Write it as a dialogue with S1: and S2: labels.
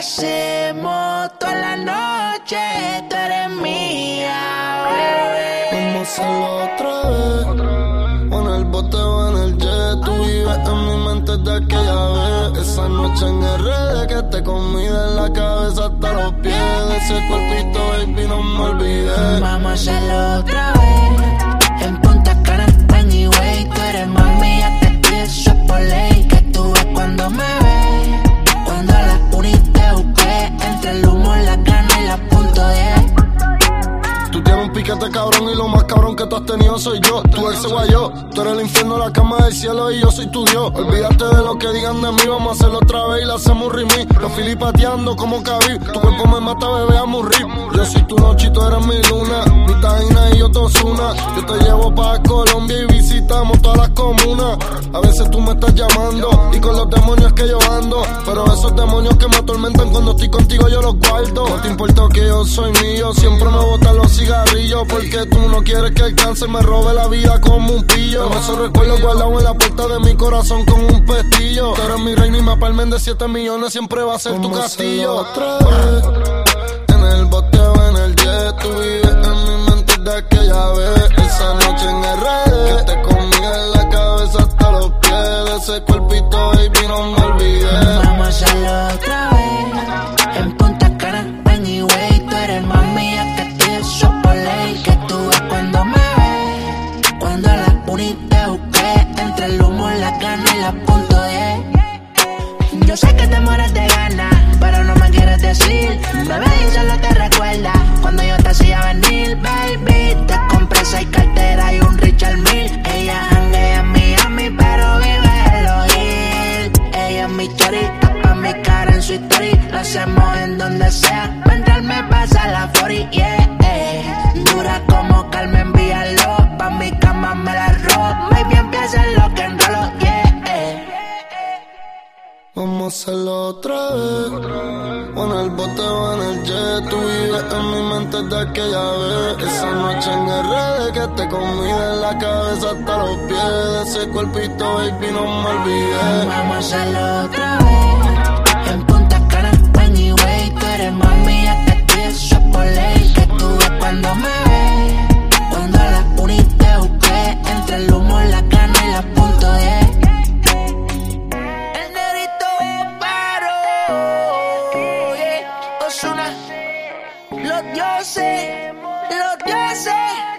S1: hacemos toda la noche, tú eres mía, bebé.
S2: Vamos a hacerlo otra vez. O en el bote o en el jet. Tú vives en mi mente de aquella vez. Esa noche en RD que te comí de la cabeza hasta los pies. De ese cuerpito, baby, no me olvidé.
S1: Vamos a hacerlo que tú
S2: has tenido soy yo. Tú eres ese guayo, tú eres el infierno, la cama del cielo y yo soy tu Dios. Olvídate de lo que digan de mí, vamos a hacerlo otra vez y la hacemos remix. Los filipateando como cabí, tu cuerpo me mata, bebé, a morir. Yo soy tu noche y tú eres mi luna, mi taina y yo tosuna. Yo te llevo pa' Colombia y visitamos todas las comunas. A veces tú me estás llamando y con los demonios que yo ando. Pero esos demonios que me atormentan cuando estoy contigo yo los guardo. No te importa que yo soy mío, siempre me botan los cigarrillos. Porque tú no quieres que el cáncer me robe la vida como un pillo. Pero esos recuerdos guardados en la puerta de mi corazón con un pestillo. Tú eres mi reina y me palmen de 7 millones, siempre va a ser tu castillo. Otra vez. En el bote o en el jet, tú vives en mi mente de aquella vez. Esa noche en RD, que te comí en la cabeza hasta los pies. De ese cuerpito, baby, no me
S1: Te busqué, entre el humo, la cana y la punto 10. Yo sé que te mueres de ganas, pero no me quieres decir. Bebé, solo te recuerda cuando yo te hacía venir, baby. Te compré seis carteras y un Richard Mille. Ella janguea en Miami, pero vive en los. Ella es mi chori, tapa mi cara en su story. Lo hacemos en donde sea.
S2: Hacerlo otra vez. O en el bote o en el jet. Tú vives en mi mente de aquella vez. Esa noche en RD que te comí de la cabeza hasta los pies. De ese cuerpito, baby, no me olvidé.
S1: Vamos a hacerlo otra vez. En Punta Cana, anyway, tú eres mami, eso por ley. Que ves cuando me yo sé, lo que sé.